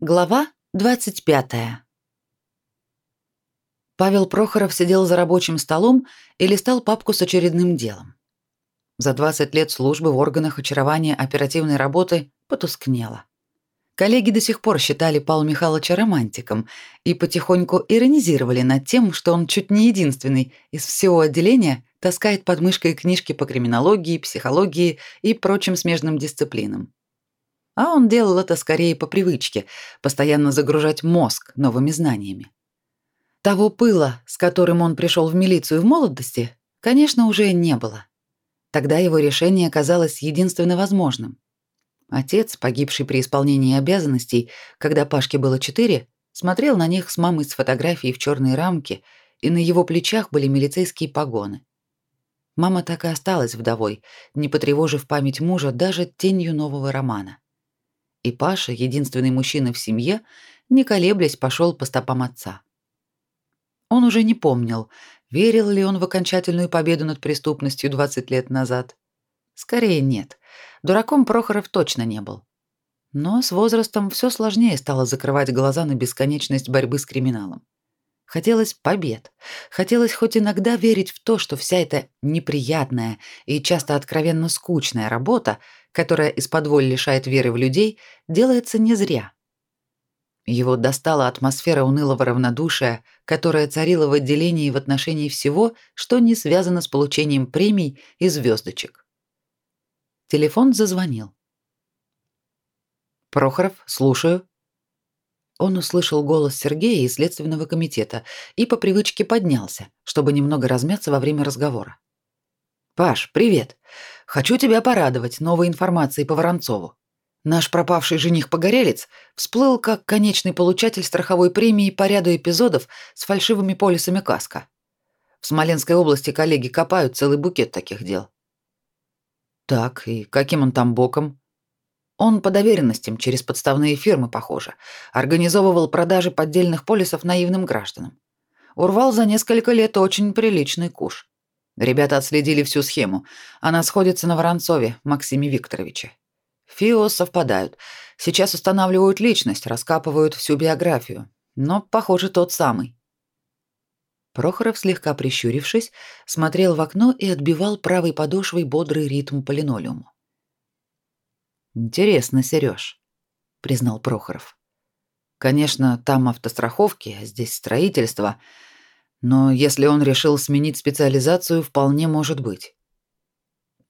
Глава 25. Павел Прохоров сидел за рабочим столом и листал папку с очередным делом. За 20 лет службы в органах очарования оперативной работы потускнело. Коллеги до сих пор считали Павла Михайловича романтиком и потихоньку иронизировали над тем, что он чуть не единственный из всего отделения таскает под мышкой книжки по криминологии, психологии и прочим смежным дисциплинам. А он делал это скорее по привычке, постоянно загружать мозг новыми знаниями. Того пыла, с которым он пришел в милицию в молодости, конечно, уже не было. Тогда его решение казалось единственно возможным. Отец, погибший при исполнении обязанностей, когда Пашке было четыре, смотрел на них с мамой с фотографией в черной рамке, и на его плечах были милицейские погоны. Мама так и осталась вдовой, не потревожив память мужа даже тенью нового романа и Паша, единственный мужчина в семье, не колеблясь, пошел по стопам отца. Он уже не помнил, верил ли он в окончательную победу над преступностью 20 лет назад. Скорее нет. Дураком Прохоров точно не был. Но с возрастом все сложнее стало закрывать глаза на бесконечность борьбы с криминалом. Хотелось побед. Хотелось хоть иногда верить в то, что вся эта неприятная и часто откровенно скучная работа, которая из-под лишает веры в людей, делается не зря. Его достала атмосфера унылого равнодушия, которая царила в отделении в отношении всего, что не связано с получением премий и звездочек. Телефон зазвонил. Прохоров, слушаю. Он услышал голос Сергея из следственного комитета и по привычке поднялся, чтобы немного размяться во время разговора. Паш, привет. Хочу тебя порадовать новой информацией по Воронцову. Наш пропавший жених-погорелец всплыл как конечный получатель страховой премии по ряду эпизодов с фальшивыми полисами каска. В Смоленской области коллеги копают целый букет таких дел. Так, и каким он там боком? Он по доверенностям через подставные фирмы, похоже, организовывал продажи поддельных полисов наивным гражданам. Урвал за несколько лет очень приличный куш. Ребята отследили всю схему. Она сходится на Воронцове Максиме Викторовиче. ФИО совпадают. Сейчас устанавливают личность, раскапывают всю биографию. Но, похоже, тот самый. Прохоров, слегка прищурившись, смотрел в окно и отбивал правой подошвой бодрый ритм по линолеуму. Интересно, Серёж, признал Прохоров. Конечно, там автостраховки, а здесь строительство, но если он решил сменить специализацию, вполне может быть.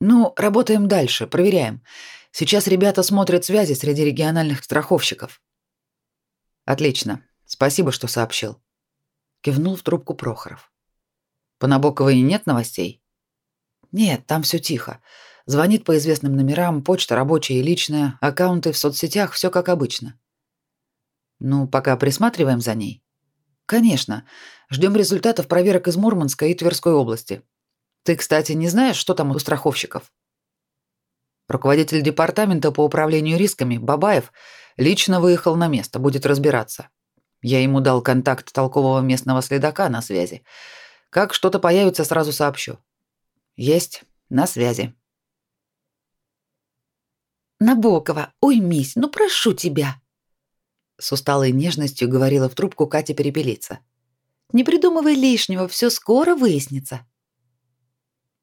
Ну, работаем дальше, проверяем. Сейчас ребята смотрят связи среди региональных страховщиков. Отлично. Спасибо, что сообщил. Кивнул в трубку Прохоров. По Набоковой нет новостей? Нет, там все тихо. Звонит по известным номерам, почта рабочая и личная, аккаунты в соцсетях, все как обычно. Ну, пока присматриваем за ней. Конечно. Ждем результатов проверок из Мурманска и Тверской области. Ты, кстати, не знаешь, что там у страховщиков? Руководитель департамента по управлению рисками Бабаев лично выехал на место, будет разбираться. Я ему дал контакт толкового местного следака на связи. Как что-то появится, сразу сообщу. Есть, на связи. Набокова, уймись, ну прошу тебя. С усталой нежностью говорила в трубку Катя Перепелица. Не придумывай лишнего, все скоро выяснится.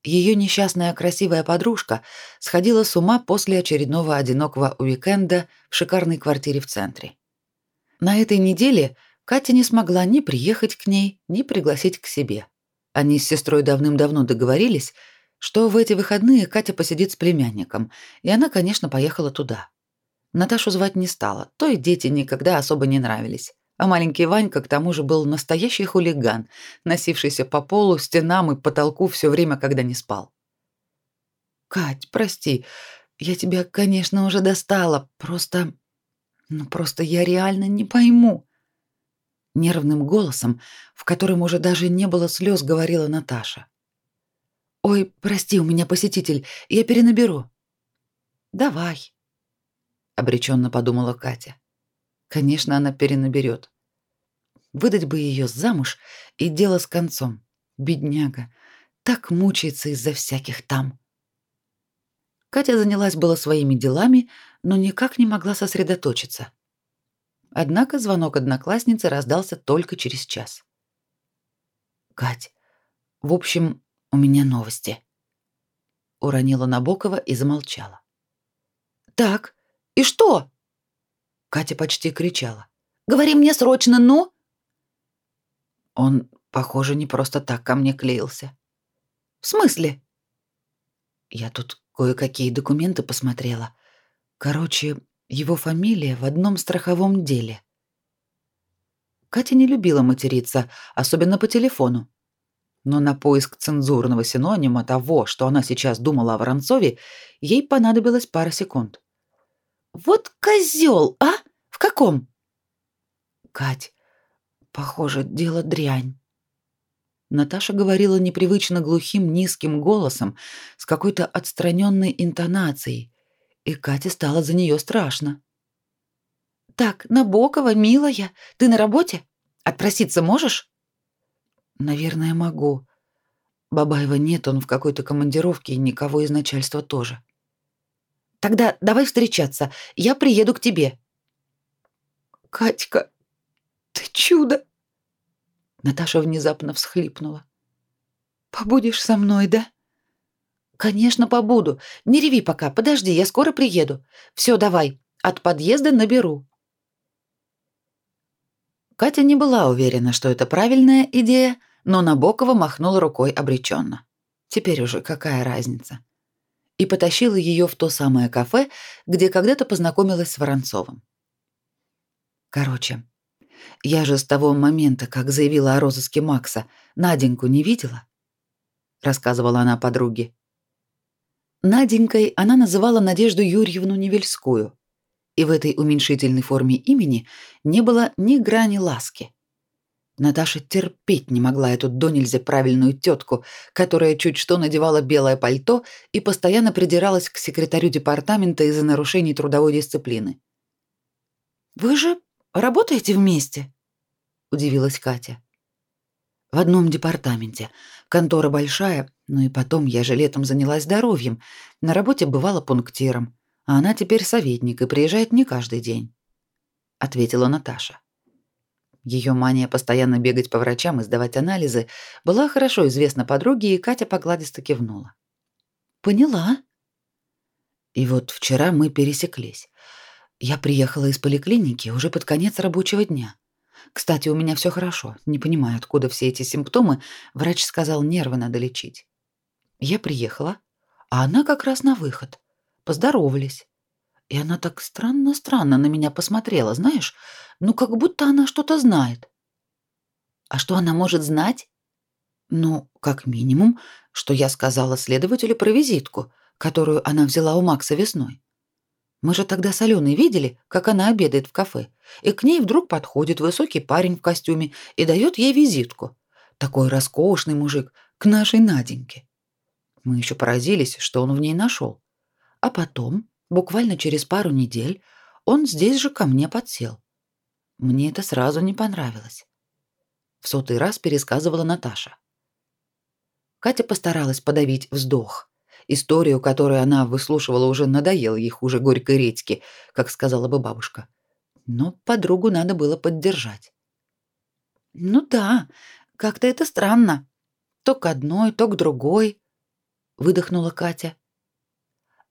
Ее несчастная красивая подружка сходила с ума после очередного одинокого уикенда в шикарной квартире в центре. На этой неделе Катя не смогла ни приехать к ней, ни пригласить к себе. Они с сестрой давным-давно договорились, что в эти выходные Катя посидит с племянником, и она, конечно, поехала туда. Наташу звать не стала, то и дети никогда особо не нравились. А маленький Ванька к тому же был настоящий хулиган, носившийся по полу, стенам и потолку все время, когда не спал. «Кать, прости, я тебя, конечно, уже достала, просто... Ну, просто я реально не пойму». Нервным голосом, в котором уже даже не было слез, говорила Наташа. Ой, прости, у меня посетитель, я перенаберу. Давай. Обреченно подумала Катя. Конечно, она перенаберет. Выдать бы ее замуж и дело с концом. Бедняга, так мучается из-за всяких там. Катя занялась было своими делами, но никак не могла сосредоточиться. Однако звонок одноклассницы раздался только через час. «Кать, в общем, у меня новости». Уронила Набокова и замолчала. «Так, и что?» Катя почти кричала. «Говори мне срочно, ну!» Он, похоже, не просто так ко мне клеился. «В смысле?» Я тут кое-какие документы посмотрела. Короче, его фамилия в одном страховом деле. Катя не любила материться, особенно по телефону. Но на поиск цензурного синонима того, что она сейчас думала о Воронцове, ей понадобилось пара секунд. «Вот козел, а? В каком?» «Кать, похоже, дело дрянь». Наташа говорила непривычно глухим низким голосом, с какой-то отстраненной интонацией, и Кате стало за нее страшно. «Так, Набокова, милая, ты на работе? Отпроситься можешь?» «Наверное, могу. Бабаева нет, он в какой-то командировке, и никого из начальства тоже». «Тогда давай встречаться, я приеду к тебе». «Катька, ты чудо!» Наташа внезапно всхлипнула. «Побудешь со мной, да?» Конечно, побуду. Не реви пока, подожди, я скоро приеду. Все, давай, от подъезда наберу. Катя не была уверена, что это правильная идея, но Набокова махнула рукой обреченно. Теперь уже какая разница? И потащила ее в то самое кафе, где когда-то познакомилась с Воронцовым. Короче, я же с того момента, как заявила о розыске Макса, Наденьку не видела, рассказывала она подруге. Наденькой она называла Надежду Юрьевну Невельскую, и в этой уменьшительной форме имени не было ни грани ласки. Наташа терпеть не могла эту до нельзя правильную тетку, которая чуть что надевала белое пальто и постоянно придиралась к секретарю департамента из-за нарушений трудовой дисциплины. «Вы же работаете вместе?» — удивилась Катя. «В одном департаменте. Контора большая, ну и потом я же летом занялась здоровьем. На работе бывала пунктиром, а она теперь советник и приезжает не каждый день, ответила Наташа. Ее мания постоянно бегать по врачам и сдавать анализы была хорошо известна подруге, и Катя погладисто кивнула. Поняла. И вот вчера мы пересеклись. Я приехала из поликлиники уже под конец рабочего дня. Кстати, у меня все хорошо. Не понимаю, откуда все эти симптомы. Врач сказал, нервы надо лечить. Я приехала, а она как раз на выход. Поздоровались. И она так странно-странно на меня посмотрела, знаешь? Ну, как будто она что-то знает. А что она может знать? Ну, как минимум, что я сказала следователю про визитку, которую она взяла у Макса весной. Мы же тогда с Аленой видели, как она обедает в кафе, и к ней вдруг подходит высокий парень в костюме и дает ей визитку. Такой роскошный мужик, к нашей Наденьке. Мы еще поразились, что он в ней нашел. А потом, буквально через пару недель, он здесь же ко мне подсел. Мне это сразу не понравилось. В сотый раз пересказывала Наташа. Катя постаралась подавить вздох. Историю, которую она выслушивала, уже надоела ей хуже горькой редьки, как сказала бы бабушка. Но подругу надо было поддержать. «Ну да, как-то это странно. То к одной, то к другой выдохнула Катя.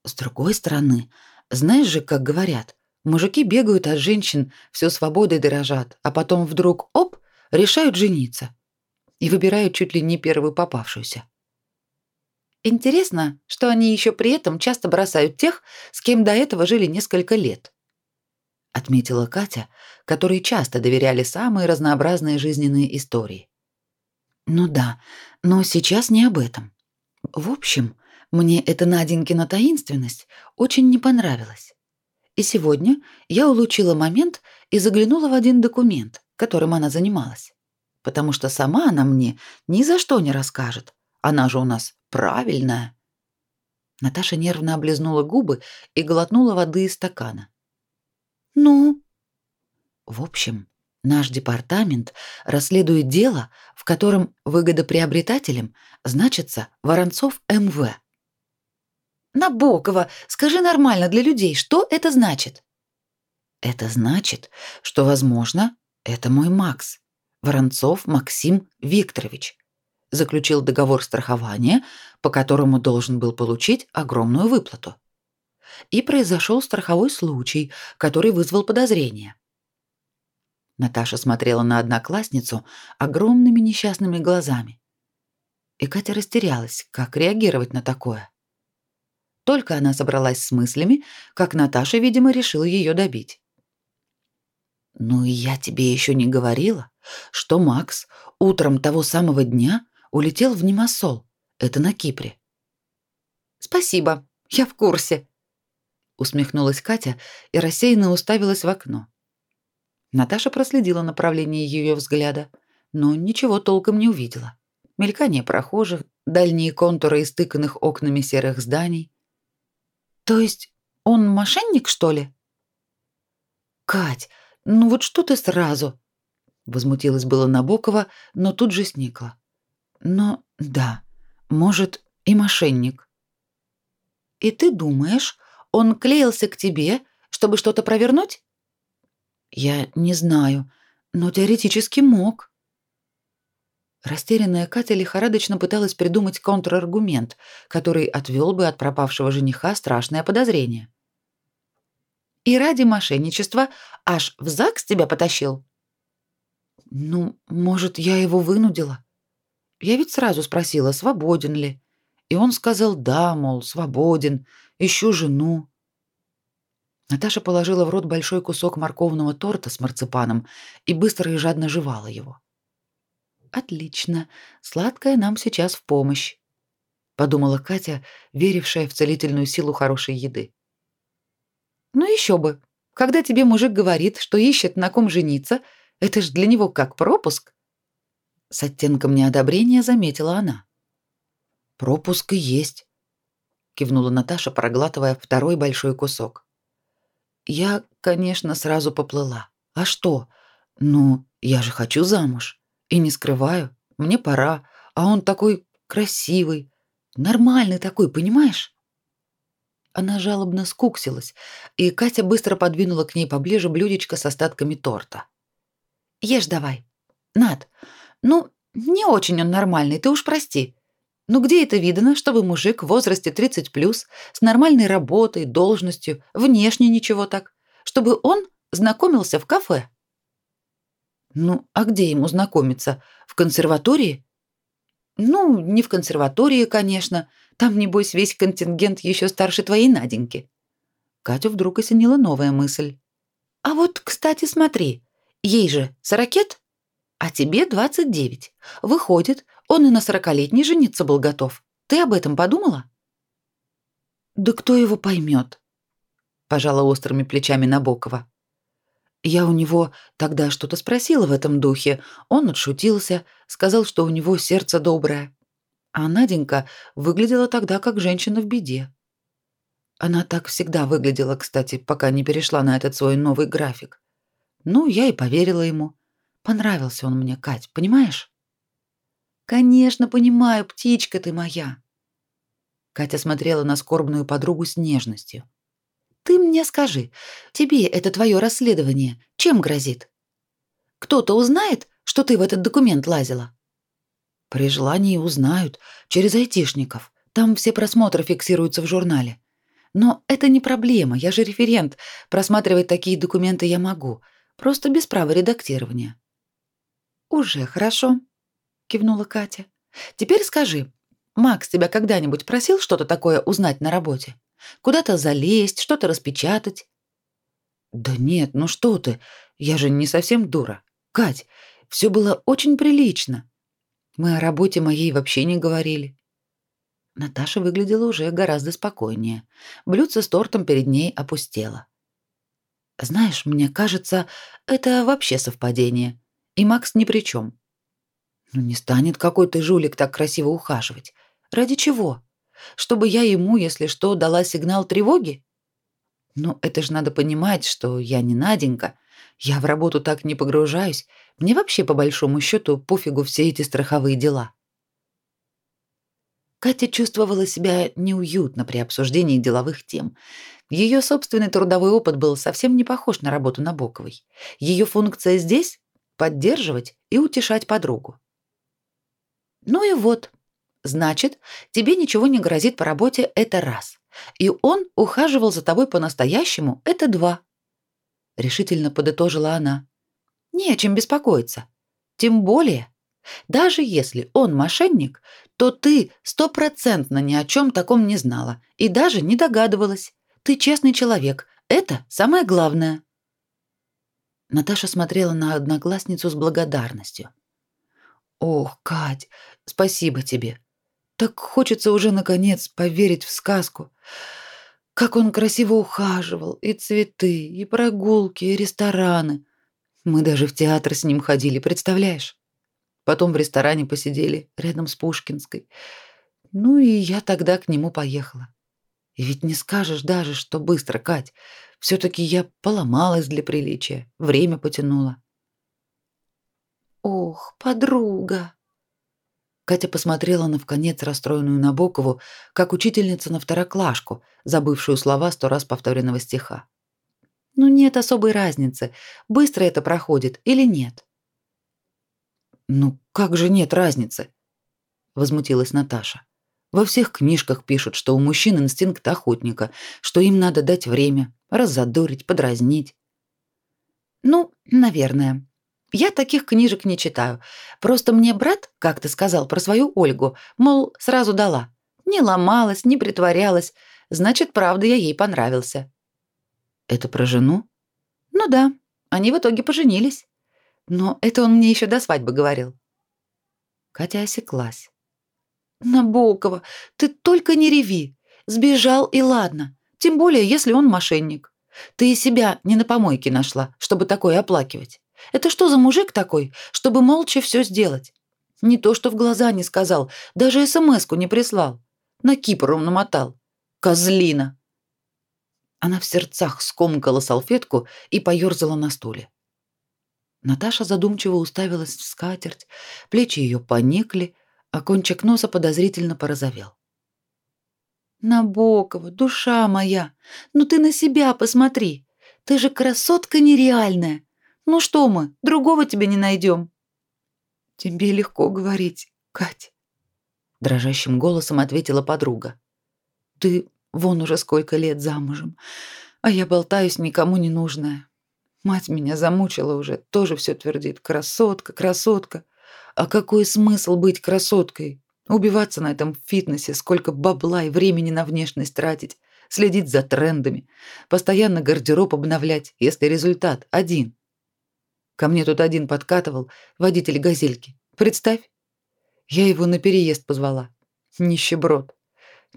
С другой стороны, знаешь же, как говорят, мужики бегают от женщин, все свободой дорожат, а потом вдруг оп, решают жениться и выбирают чуть ли не первую попавшуюся. Интересно, что они еще при этом часто бросают тех, с кем до этого жили несколько лет. Отметила Катя, которой часто доверяли самые разнообразные жизненные истории. Ну да, но сейчас не об этом. В общем, мне эта Наденькина таинственность очень не понравилась. И сегодня я улучила момент и заглянула в один документ, которым она занималась. Потому что сама она мне ни за что не расскажет. Она же у нас правильная. Наташа нервно облизнула губы и глотнула воды из стакана. Ну, в общем, Наш департамент расследует дело, в котором выгодоприобретателем значится Воронцов МВ. Набокова, скажи нормально для людей, что это значит? Это значит, что, возможно, это мой Макс, Воронцов Максим Викторович, заключил договор страхования, по которому должен был получить огромную выплату. И произошел страховой случай, который вызвал подозрения. Наташа смотрела на одноклассницу огромными несчастными глазами. И Катя растерялась, как реагировать на такое. Только она собралась с мыслями, как Наташа, видимо, решила ее добить. Ну и я тебе еще не говорила, что Макс утром того самого дня улетел в Немасол. Это на Кипре. Спасибо, я в курсе, усмехнулась Катя и рассеянно уставилась в окно. Наташа проследила направление ее взгляда, но ничего толком не увидела. Мелькание прохожих, дальние контуры истыканных окнами серых зданий. То есть он мошенник, что ли? Кать, ну вот что ты сразу? Возмутилась было Набокова, но тут же сникла. Но да, может, и мошенник. И ты думаешь, он клеился к тебе, чтобы что-то провернуть? Я не знаю, но теоретически мог. Растерянная Катя лихорадочно пыталась придумать контраргумент, который отвел бы от пропавшего жениха страшное подозрение. И ради мошенничества аж в ЗАГС тебя потащил? Ну, может, я его вынудила? Я ведь сразу спросила, свободен ли. И он сказал да, мол, свободен, ищу жену. Наташа положила в рот большой кусок морковного торта с марципаном и быстро и жадно жевала его. Отлично, сладкое нам сейчас в помощь, подумала Катя, верившая в целительную силу хорошей еды. Ну еще бы. Когда тебе мужик говорит, что ищет на ком жениться, это ж для него как пропуск. С оттенком неодобрения заметила она. Пропуск и есть, кивнула Наташа, проглатывая второй большой кусок. Я, конечно, сразу поплыла. А что? Ну, я же хочу замуж. И не скрываю, мне пора, а он такой красивый, нормальный такой, понимаешь? Она жалобно скуксилась, и Катя быстро подвинула к ней поближе блюдечко с остатками торта. «Ешь давай. Над, ну, не очень он нормальный, ты уж прости. Ну где это видано, чтобы мужик в возрасте 30 плюс, с нормальной работой, должностью, внешне ничего так, чтобы он знакомился в кафе?» «Ну, а где ему знакомиться? В консерватории?» «Ну, не в консерватории, конечно, там, небось, весь контингент еще старше твоей Наденьки. Катю вдруг осенила новая мысль. А вот, кстати, смотри, ей же сорокет, а тебе двадцать девять. Выходит, он и на сорокалетний жениться был готов. Ты об этом подумала? Да кто его поймет? Пожала острыми плечами Набокова. Я у него тогда что-то спросила в этом духе. Он отшутился, сказал, что у него сердце доброе. А Наденька выглядела тогда как женщина в беде. Она так всегда выглядела, кстати, пока не перешла на этот свой новый график. Ну, я и поверила ему. Понравился он мне, Кать, понимаешь? Конечно, понимаю, птичка ты моя. Катя смотрела на скорбную подругу с нежностью. Мне скажи, тебе это твое расследование чем грозит? Кто-то узнает, что ты в этот документ лазила? При желании узнают через айтишников. Там все просмотры фиксируются в журнале. Но это не проблема, я же референт. Просматривать такие документы я могу, просто без права редактирования. Уже хорошо, кивнула Катя. Теперь скажи, Макс тебя когда-нибудь просил что-то такое узнать на работе? Куда-то залезть, что-то распечатать? Да нет, ну что ты? Я же не совсем дура. Кать, все было очень прилично. Мы о работе моей вообще не говорили. Наташа выглядела уже гораздо спокойнее. Блюдце с тортом перед ней опустело. Знаешь, мне кажется, это вообще совпадение. И Макс ни при чем. Ну не станет какой-то жулик так красиво ухаживать. Ради чего? Чтобы я ему, если что, дала сигнал тревоги? Ну, это же надо понимать, что я не Наденька, я в работу так не погружаюсь. Мне вообще по большому счету пофигу все эти страховые дела. Катя чувствовала себя неуютно при обсуждении деловых тем, Ее собственный трудовой опыт был совсем не похож на работу Набоковой. Ее функция здесь — поддерживать и утешать подругу. Ну и вот, значит, тебе ничего не грозит по работе — это раз. И он ухаживал за тобой по-настоящему — это два. Решительно подытожила она. Не о чем беспокоиться. Тем более, даже если он мошенник, то ты стопроцентно ни о чем таком не знала и даже не догадывалась. Ты честный человек. Это самое главное. Наташа смотрела на одноклассницу с благодарностью. Ох, Кать, спасибо тебе. Так хочется уже наконец поверить в сказку. Как он красиво ухаживал, и цветы, и прогулки, и рестораны. Мы даже в театр с ним ходили, представляешь? Потом в ресторане посидели рядом с Пушкинской. Ну и я тогда к нему поехала. И ведь не скажешь даже, что быстро, Кать. все таки я поломалась для приличия, время потянула. Ох, подруга. Катя посмотрела на вконец расстроенную Набокову, как учительница на второклашку, забывшую слова сто раз повторенного стиха. Ну нет особой разницы, быстро это проходит или нет. Ну как же нет разницы? возмутилась Наташа. Во всех книжках пишут, что у мужчин инстинкт охотника, что им надо дать время, раззадорить, подразнить. Ну, наверное. Я таких книжек не читаю. Просто мне брат как-то сказал про свою Ольгу, мол, сразу дала. Не ломалась, не притворялась. Значит, правда, я ей понравился. Это про жену? Ну да, они в итоге поженились. Но это он мне еще до свадьбы говорил. Катя осеклась. Набокова, ты только не реви. Сбежал и ладно. Тем более, если он мошенник. Ты и себя не на помойке нашла, чтобы такое оплакивать. Это что за мужик такой, чтобы молча все сделать? Не то, что в глаза не сказал, даже СМСку не прислал. На Кипр он намотал. Козлина. Она в сердцах скомкала салфетку и поёрзала на стуле. Наташа задумчиво уставилась в скатерть, плечи ее поникли, а кончик носа подозрительно порозовел. Набокова, душа моя, ну ты на себя посмотри. Ты же красотка нереальная. Ну что мы, другого тебе не найдем. Тебе легко говорить, Кать, дрожащим голосом ответила подруга. Ты вон уже сколько лет замужем, а я болтаюсь никому не нужная. Мать меня замучила уже, тоже все твердит: красотка, красотка. А какой смысл быть красоткой? Убиваться на этом фитнесе, сколько бабла и времени на внешность тратить, следить за трендами, постоянно гардероб обновлять, если результат один. Ко мне тут один подкатывал, водитель газельки. Представь. Я его на переезд позвала. Нищеброд.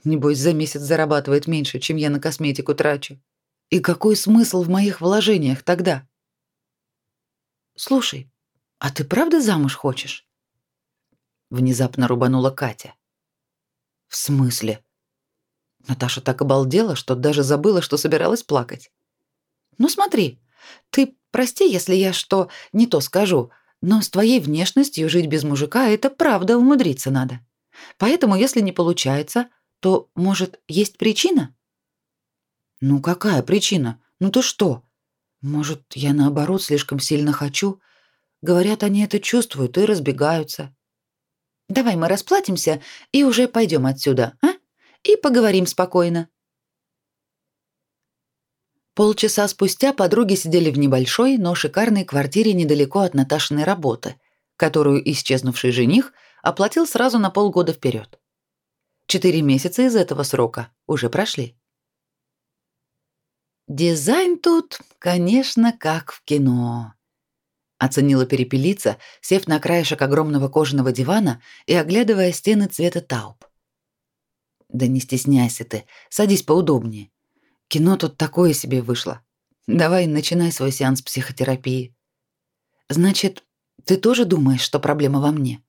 Небось, за месяц зарабатывает меньше, чем я на косметику трачу. И какой смысл в моих вложениях тогда? Слушай, а ты правда замуж хочешь? Внезапно рубанула Катя. В смысле? Наташа так обалдела, что даже забыла, что собиралась плакать. Ну смотри, ты прости, если я что не то скажу, но с твоей внешностью жить без мужика это правда умудриться надо. Поэтому, если не получается, то, может, есть причина? Ну какая причина? Ну ты что? Может, я наоборот слишком сильно хочу? Говорят, они это чувствуют и разбегаются. Давай мы расплатимся и уже пойдем отсюда, а? И поговорим спокойно. Полчаса спустя подруги сидели в небольшой, но шикарной квартире недалеко от Наташиной работы, которую исчезнувший жених оплатил сразу на полгода вперед. Четыре месяца из этого срока уже прошли. Дизайн тут, конечно, как в кино. Оценила перепелица, сев на краешек огромного кожаного дивана и оглядывая стены цвета тауп. Да не стесняйся ты, садись поудобнее. Кино тут такое себе вышло. Давай начинай свой сеанс психотерапии. Значит, ты тоже думаешь, что проблема во мне?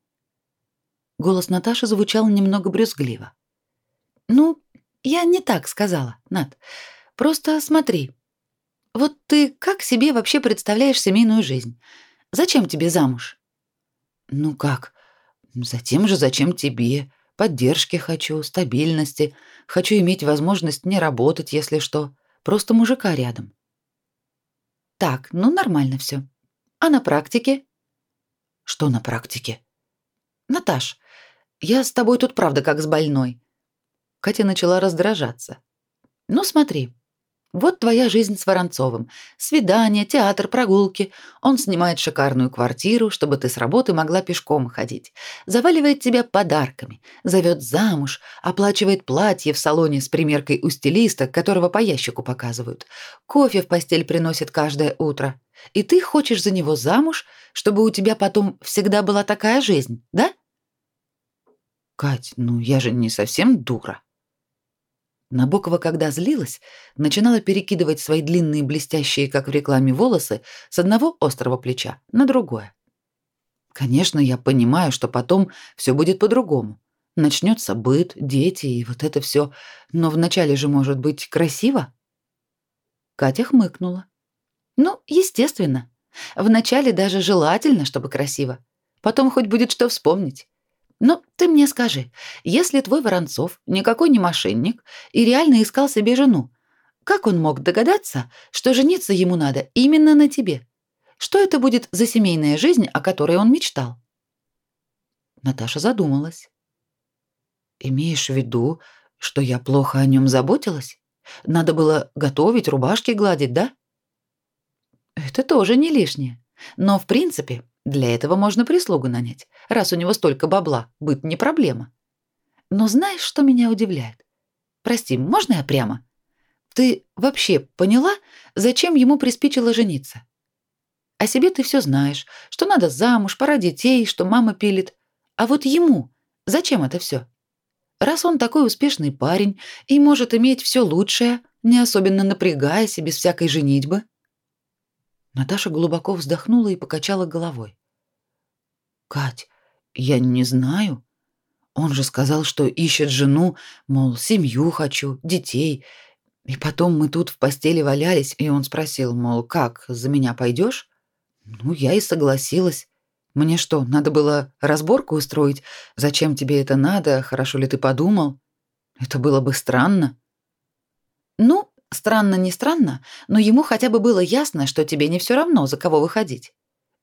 Голос Наташи звучал немного брюзгливо. Ну, я не так сказала, Нат. Просто смотри. Вот ты как себе вообще представляешь семейную жизнь? Зачем тебе замуж? Ну как? Затем же, зачем тебе? Поддержки хочу, стабильности. Хочу иметь возможность не работать, если что. просто мужика рядом. Так, ну нормально все. А на практике? Что на практике? Наташ, я с тобой тут правда как с больной. Катя начала раздражаться. Ну смотри, вот твоя жизнь с Воронцовым. Свидания, театр, прогулки. Он снимает шикарную квартиру, чтобы ты с работы могла пешком ходить. Заваливает тебя подарками, зовет замуж, оплачивает платье в салоне с примеркой у стилиста, которого по ящику показывают. Кофе в постель приносит каждое утро. И ты хочешь за него замуж, чтобы у тебя потом всегда была такая жизнь, да? Кать, ну я же не совсем дура. Набокова, когда злилась, начинала перекидывать свои длинные блестящие, как в рекламе, волосы с одного острого плеча на другое. Конечно, я понимаю, что потом все будет по-другому. Начнется быт, дети и вот это все, но вначале же может быть красиво. Катя хмыкнула. Ну, естественно. Вначале даже желательно, чтобы красиво. Потом хоть будет что вспомнить. Но ты мне скажи, если твой Воронцов никакой не мошенник и реально искал себе жену, как он мог догадаться, что жениться ему надо именно на тебе? Что это будет за семейная жизнь, о которой он мечтал? Наташа задумалась. Имеешь в виду, что я плохо о нем заботилась? Надо было готовить, рубашки гладить, да? Это тоже не лишнее. Но, в принципе, для этого можно прислугу нанять. Раз у него столько бабла, быт не проблема. Но знаешь, что меня удивляет? Прости, можно я прямо? Ты вообще поняла, зачем ему приспичило жениться? О себе ты все знаешь, что надо замуж, пора детей, что мама пилит. А вот ему зачем это все? Раз он такой успешный парень и может иметь все лучшее, не особенно напрягаясь и без всякой женитьбы. Наташа глубоко вздохнула и покачала головой. Кать, я не знаю. Он же сказал, что ищет жену, мол, семью хочу, детей. И потом мы тут в постели валялись, и он спросил, мол, как, за меня пойдешь? Ну, я и согласилась. Мне что, надо было разборку устроить? Зачем тебе это надо? Хорошо ли ты подумал? Это было бы странно. Ну, странно не странно, но ему хотя бы было ясно, что тебе не все равно, за кого выходить.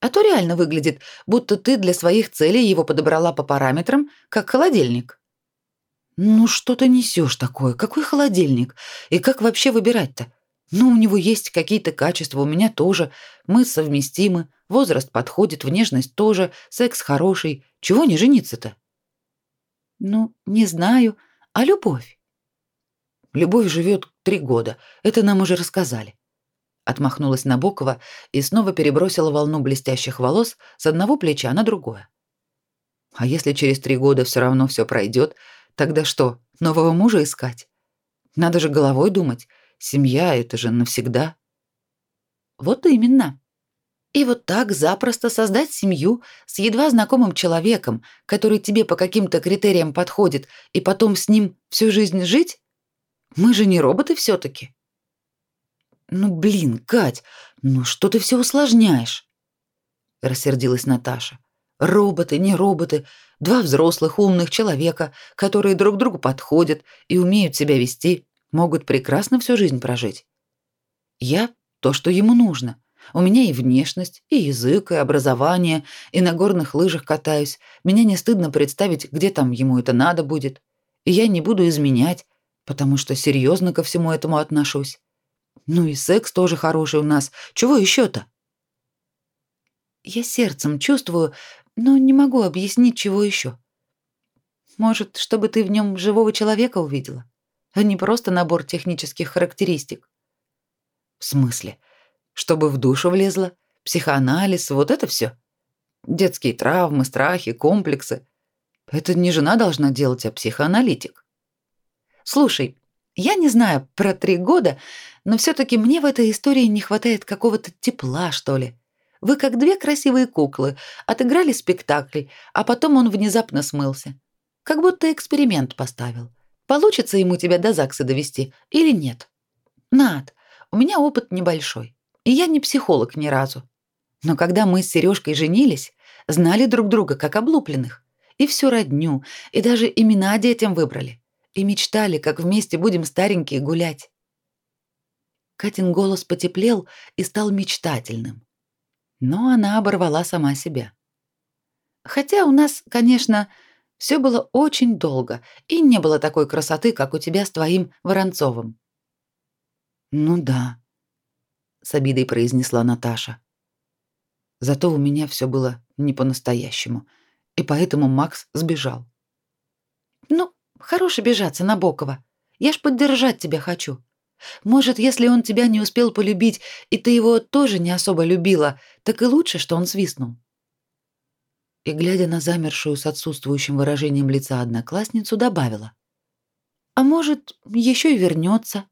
А то реально выглядит, будто ты для своих целей его подобрала по параметрам, как холодильник. Ну что ты несешь такое? Какой холодильник? И как вообще выбирать-то? Ну, у него есть какие-то качества, у меня тоже. Мы совместимы, возраст подходит, внешность тоже, секс хороший. Чего не жениться-то? Ну, не знаю. А любовь? Любовь живет три года. Это нам уже рассказали. Отмахнулась Набокова и снова перебросила волну блестящих волос с одного плеча на другое. А если через три года все равно все пройдет, тогда что, нового мужа искать? Надо же головой думать. Семья — это же навсегда. Вот именно. И вот так запросто создать семью с едва знакомым человеком, который тебе по каким-то критериям подходит, и потом с ним всю жизнь жить? Мы же не роботы все таки «Ну, блин, Кать, ну что ты все усложняешь?» Рассердилась Наташа. «Роботы, не роботы, два взрослых умных человека, которые друг другу подходят и умеют себя вести, могут прекрасно всю жизнь прожить. Я — то, что ему нужно. У меня и внешность, и язык, и образование, и на горных лыжах катаюсь. Меня не стыдно представить, где там ему это надо будет. И я не буду изменять, потому что серьезно ко всему этому отношусь. Ну и секс тоже хороший у нас. Чего еще-то? Я сердцем чувствую, но не могу объяснить, чего еще. Может, чтобы ты в нем живого человека увидела, а не просто набор технических характеристик. В смысле? Чтобы в душу влезла? Психоанализ, вот это все? Детские травмы, страхи, комплексы. Это не жена должна делать, а психоаналитик. Слушай, я не знаю про три года, но все-таки мне в этой истории не хватает какого-то тепла, что ли. Вы как две красивые куклы, отыграли спектакль, а потом он внезапно смылся. Как будто эксперимент поставил. Получится ему тебя до ЗАГСа довести или нет? Над, у меня опыт небольшой, и я не психолог ни разу. Но когда мы с Сережкой женились, знали друг друга как облупленных. И всю родню, и даже имена детям выбрали и мечтали, как вместе будем старенькие гулять. Катин голос потеплел и стал мечтательным. Но она оборвала сама себя. Хотя у нас, конечно, все было очень долго, и не было такой красоты, как у тебя с твоим Воронцовым. Ну да, с обидой произнесла Наташа. Зато у меня все было не по-настоящему, и поэтому Макс сбежал. Ну, хорош обижаться на Бокова. Я ж поддержать тебя хочу. Может, если он тебя не успел полюбить, и ты его тоже не особо любила, так и лучше, что он свистнул. И глядя на замершую с отсутствующим выражением лица одноклассницу, добавила: А может, еще и вернется.